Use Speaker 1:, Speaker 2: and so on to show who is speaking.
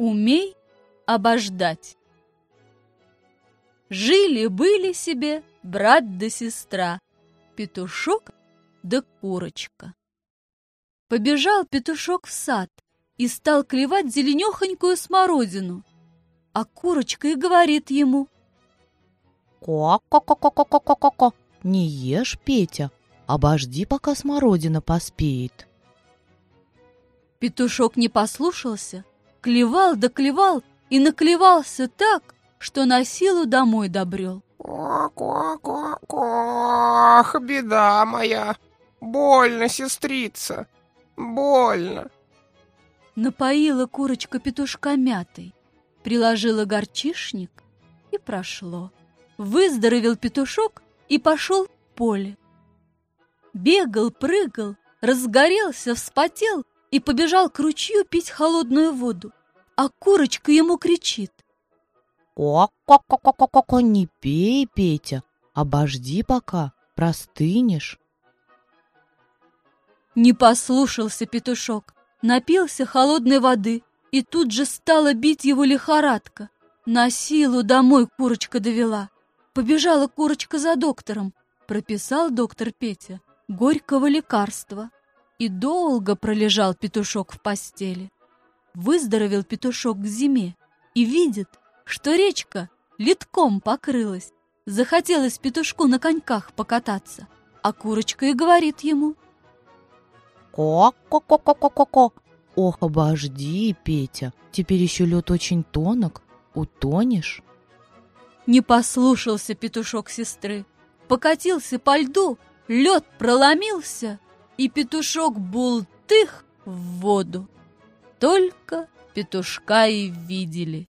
Speaker 1: Умей обождать. Жили-были себе брат да сестра, петушок да курочка. Побежал петушок в сад и стал клевать зеленехонькую смородину, а курочка и говорит ему.
Speaker 2: «Ко-ко-ко-ко-ко-ко-ко! Не ешь, Петя, обожди, пока смородина поспеет».
Speaker 1: Петушок не послушался, клевал да клевал и наклевался так, что на силу домой добрел.
Speaker 3: Ох, беда моя! Больно, сестрица, больно.
Speaker 1: Напоила курочка петушка мятой, приложила горчишник и прошло. Выздоровел петушок и пошел в поле. Бегал, прыгал, разгорелся, вспотел и побежал к ручью пить холодную воду. А курочка ему кричит.
Speaker 2: «Ко-ко-ко-ко-ко-ко, не пей, Петя, обожди пока, простынешь».
Speaker 1: Не послушался петушок, напился холодной воды, и тут же стала бить его лихорадка. На силу домой курочка довела. Побежала курочка за доктором. Прописал доктор Петя горького лекарства. И долго пролежал петушок в постели. Выздоровел петушок к зиме и видит, что речка литком покрылась. Захотелось петушку на коньках покататься, а курочка и говорит ему.
Speaker 2: «Ко-ко-ко-ко-ко-ко! Ох, обожди, Петя, теперь еще лед очень тонок, утонешь».
Speaker 1: Не послушался петушок сестры, покатился по льду, лед проломился, и петушок бултых в воду. Только петушка и видели.